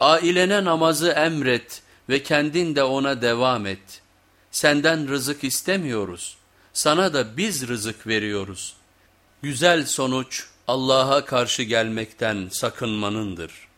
Ailene namazı emret ve kendin de ona devam et. Senden rızık istemiyoruz. Sana da biz rızık veriyoruz. Güzel sonuç Allah'a karşı gelmekten sakınmanındır.''